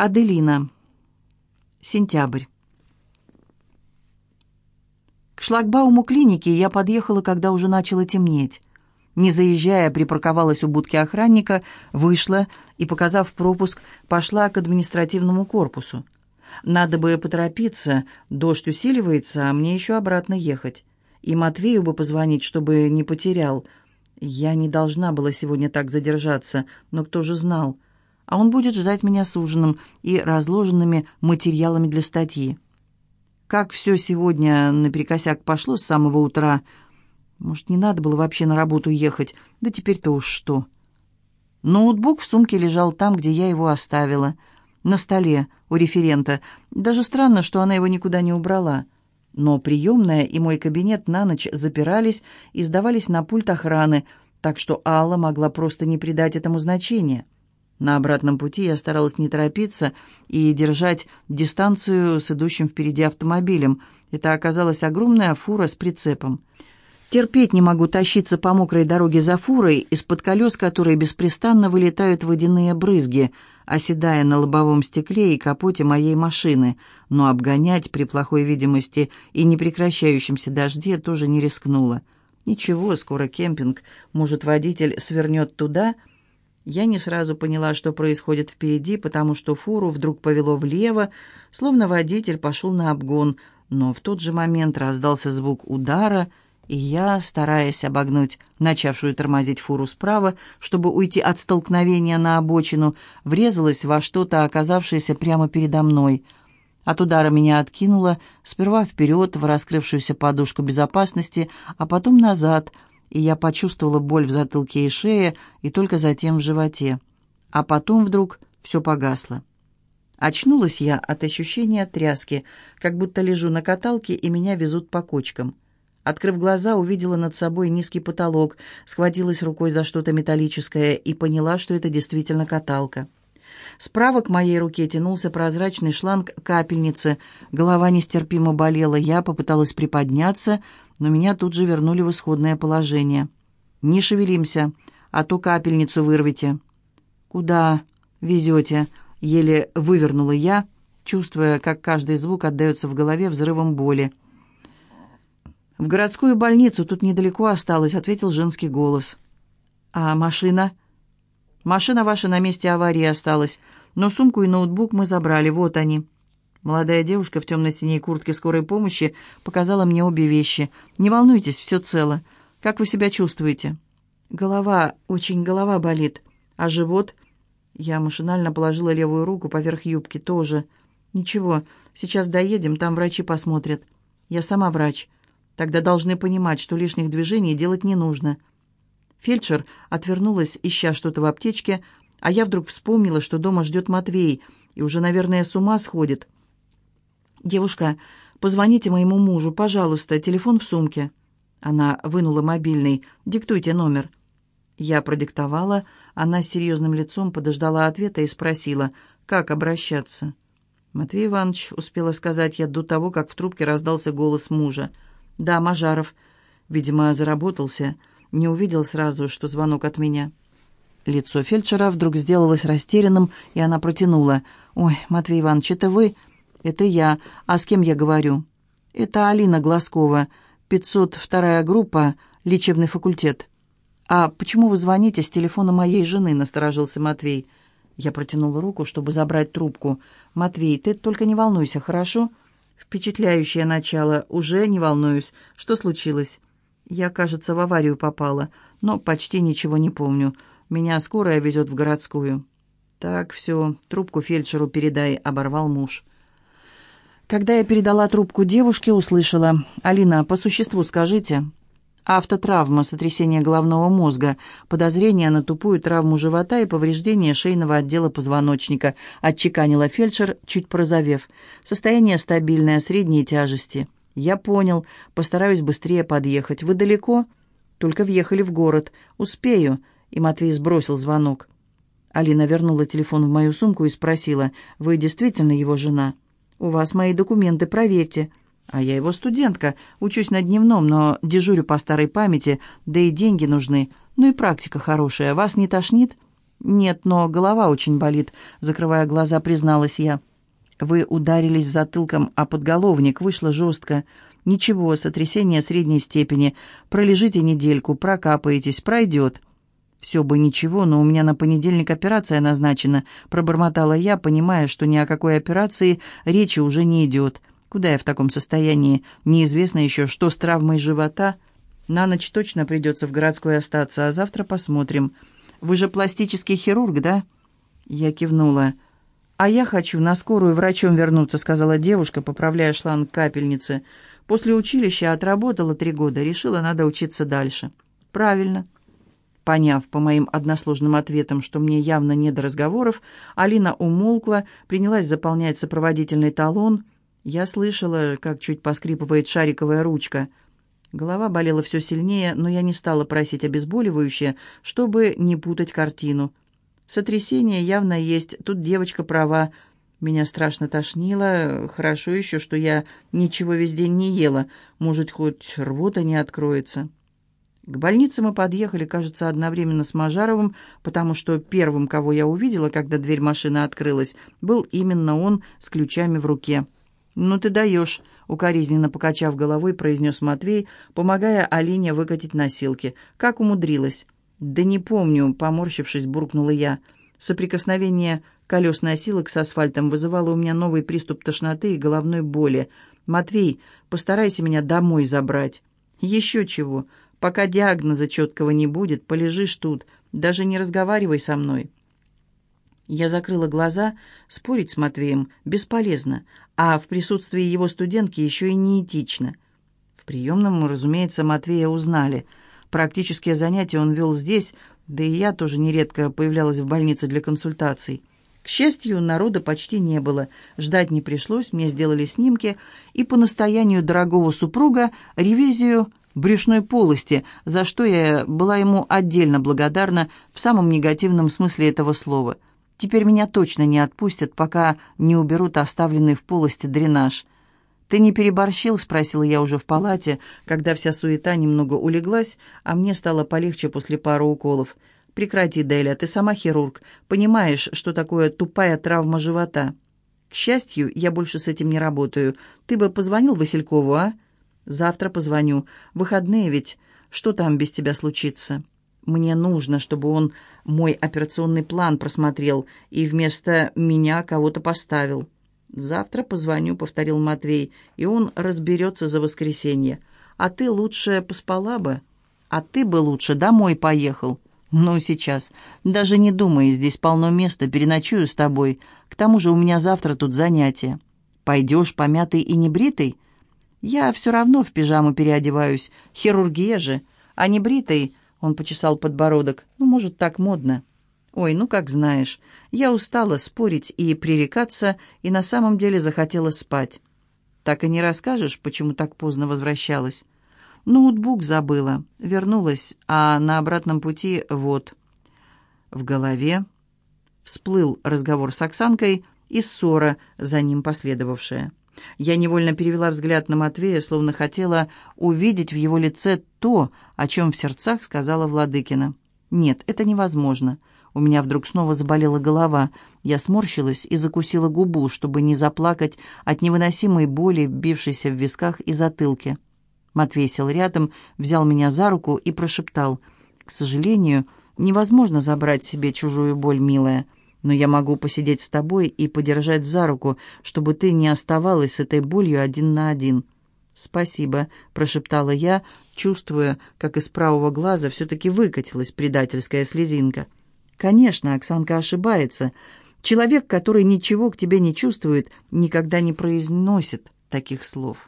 Аделина. Сентябрь. К шлагбауму клиники я подъехала, когда уже начало темнеть. Не заезжая, припарковалась у будки охранника, вышла и, показав пропуск, пошла к административному корпусу. Надо бы поторопиться, дождь усиливается, а мне еще обратно ехать. И Матвею бы позвонить, чтобы не потерял. Я не должна была сегодня так задержаться, но кто же знал? А он будет ждать меня с ужином и разложенными материалами для статьи. Как все сегодня наперекосяк пошло с самого утра. Может, не надо было вообще на работу ехать, да теперь-то уж что. Ноутбук в сумке лежал там, где я его оставила, на столе у референта. Даже странно, что она его никуда не убрала. Но приемная и мой кабинет на ночь запирались и сдавались на пульт охраны, так что Алла могла просто не придать этому значения. На обратном пути я старалась не торопиться и держать дистанцию с идущим впереди автомобилем. Это оказалась огромная фура с прицепом. Терпеть не могу тащиться по мокрой дороге за фурой, из-под колес которой беспрестанно вылетают водяные брызги, оседая на лобовом стекле и капоте моей машины, но обгонять при плохой видимости и непрекращающемся дожде тоже не рискнула. Ничего, скоро кемпинг, может, водитель свернет туда — я не сразу поняла, что происходит впереди, потому что фуру вдруг повело влево, словно водитель пошел на обгон, но в тот же момент раздался звук удара, и я, стараясь обогнуть начавшую тормозить фуру справа, чтобы уйти от столкновения на обочину, врезалась во что-то, оказавшееся прямо передо мной. От удара меня откинуло, сперва вперед, в раскрывшуюся подушку безопасности, а потом назад — и я почувствовала боль в затылке и шее, и только затем в животе. А потом вдруг все погасло. Очнулась я от ощущения тряски, как будто лежу на каталке, и меня везут по кочкам. Открыв глаза, увидела над собой низкий потолок, схватилась рукой за что-то металлическое и поняла, что это действительно каталка. Справа к моей руке тянулся прозрачный шланг капельницы. Голова нестерпимо болела. Я попыталась приподняться, но меня тут же вернули в исходное положение. «Не шевелимся, а то капельницу вырвете». «Куда везете?» — еле вывернула я, чувствуя, как каждый звук отдается в голове взрывом боли. «В городскую больницу тут недалеко осталось», — ответил женский голос. «А машина?» Машина ваша на месте аварии осталась, но сумку и ноутбук мы забрали, вот они». Молодая девушка в темно-синей куртке скорой помощи показала мне обе вещи. «Не волнуйтесь, все цело. Как вы себя чувствуете?» «Голова, очень голова болит. А живот?» Я машинально положила левую руку поверх юбки тоже. «Ничего, сейчас доедем, там врачи посмотрят. Я сама врач. Тогда должны понимать, что лишних движений делать не нужно. Фельдшер отвернулась, ища что-то в аптечке, а я вдруг вспомнила, что дома ждет Матвей, и уже, наверное, с ума сходит. «Девушка, позвоните моему мужу, пожалуйста, телефон в сумке». Она вынула мобильный. «Диктуйте номер». Я продиктовала, она с серьезным лицом подождала ответа и спросила, как обращаться. «Матвей Иванович», — успела сказать я до того, как в трубке раздался голос мужа. «Да, Мажаров. Видимо, заработался не увидел сразу, что звонок от меня. Лицо фельдшера вдруг сделалось растерянным, и она протянула. «Ой, Матвей Иванович, это вы?» «Это я. А с кем я говорю?» «Это Алина Глазкова, 502-я группа, лечебный факультет». «А почему вы звоните с телефона моей жены?» — насторожился Матвей. Я протянула руку, чтобы забрать трубку. «Матвей, ты только не волнуйся, хорошо?» «Впечатляющее начало. Уже не волнуюсь. Что случилось?» Я, кажется, в аварию попала, но почти ничего не помню. Меня скорая везет в городскую». «Так, все, трубку фельдшеру передай», — оборвал муж. Когда я передала трубку девушке, услышала. «Алина, по существу скажите». Автотравма, сотрясение головного мозга, подозрение на тупую травму живота и повреждение шейного отдела позвоночника, отчеканила фельдшер, чуть порозовев. Состояние стабильное, средней тяжести. «Я понял. Постараюсь быстрее подъехать. Вы далеко?» «Только въехали в город. Успею». И Матвей сбросил звонок. Алина вернула телефон в мою сумку и спросила, «Вы действительно его жена?» «У вас мои документы, проверьте». «А я его студентка. Учусь на дневном, но дежурю по старой памяти, да и деньги нужны. Ну и практика хорошая. Вас не тошнит?» «Нет, но голова очень болит», — закрывая глаза, призналась я. «Вы ударились затылком о подголовник, вышло жестко. Ничего, сотрясение средней степени. Пролежите недельку, прокапаетесь, пройдет». «Все бы ничего, но у меня на понедельник операция назначена», — пробормотала я, понимая, что ни о какой операции речи уже не идет. «Куда я в таком состоянии? Неизвестно еще, что с травмой живота. На ночь точно придется в городской остаться, а завтра посмотрим». Вы же пластический хирург, да?» Я кивнула. «А я хочу на скорую врачом вернуться», — сказала девушка, поправляя шланг капельницы. «После училища отработала три года, решила, надо учиться дальше». «Правильно». Поняв по моим односложным ответам, что мне явно не до разговоров, Алина умолкла, принялась заполнять сопроводительный талон. Я слышала, как чуть поскрипывает шариковая ручка — Голова болела все сильнее, но я не стала просить обезболивающее, чтобы не путать картину. Сотрясение явно есть, тут девочка права. Меня страшно тошнило, хорошо еще, что я ничего весь день не ела, может, хоть рвота не откроется. К больнице мы подъехали, кажется, одновременно с Мажаровым, потому что первым, кого я увидела, когда дверь машины открылась, был именно он с ключами в руке. «Ну ты даешь», — укоризненно покачав головой, произнес Матвей, помогая Алине выкатить носилки. «Как умудрилась?» «Да не помню», — поморщившись, буркнула я. Соприкосновение колес носилок с асфальтом вызывало у меня новый приступ тошноты и головной боли. «Матвей, постарайся меня домой забрать». «Еще чего. Пока диагноза четкого не будет, полежишь тут. Даже не разговаривай со мной». Я закрыла глаза, спорить с Матвеем бесполезно, а в присутствии его студентки еще и неэтично. В приемном, разумеется, Матвея узнали. Практические занятия он вел здесь, да и я тоже нередко появлялась в больнице для консультаций. К счастью, народа почти не было. Ждать не пришлось, мне сделали снимки, и по настоянию дорогого супруга ревизию брюшной полости, за что я была ему отдельно благодарна в самом негативном смысле этого слова – Теперь меня точно не отпустят, пока не уберут оставленный в полости дренаж. «Ты не переборщил?» — спросила я уже в палате, когда вся суета немного улеглась, а мне стало полегче после пары уколов. «Прекрати, Деля, ты сама хирург. Понимаешь, что такое тупая травма живота?» «К счастью, я больше с этим не работаю. Ты бы позвонил Василькову, а?» «Завтра позвоню. Выходные ведь. Что там без тебя случится?» Мне нужно, чтобы он мой операционный план просмотрел и вместо меня кого-то поставил. «Завтра позвоню», — повторил Матвей, — «и он разберется за воскресенье. А ты лучше поспала бы. А ты бы лучше домой поехал». «Ну, сейчас. Даже не думай, здесь полно места, переночую с тобой. К тому же у меня завтра тут занятие. Пойдешь помятый и небритый?» «Я все равно в пижаму переодеваюсь. Хирургия же. А небритый он почесал подбородок. «Ну, может, так модно». «Ой, ну как знаешь. Я устала спорить и пререкаться, и на самом деле захотела спать». «Так и не расскажешь, почему так поздно возвращалась?» «Ноутбук забыла. Вернулась, а на обратном пути вот». В голове всплыл разговор с Оксанкой и ссора, за ним последовавшая. Я невольно перевела взгляд на Матвея, словно хотела увидеть в его лице то, о чем в сердцах сказала Владыкина. «Нет, это невозможно». У меня вдруг снова заболела голова. Я сморщилась и закусила губу, чтобы не заплакать от невыносимой боли, бившейся в висках и затылке. Матвей сел рядом, взял меня за руку и прошептал. «К сожалению, невозможно забрать себе чужую боль, милая но я могу посидеть с тобой и подержать за руку, чтобы ты не оставалась с этой болью один на один». «Спасибо», — прошептала я, чувствуя, как из правого глаза все-таки выкатилась предательская слезинка. «Конечно, Оксанка ошибается. Человек, который ничего к тебе не чувствует, никогда не произносит таких слов».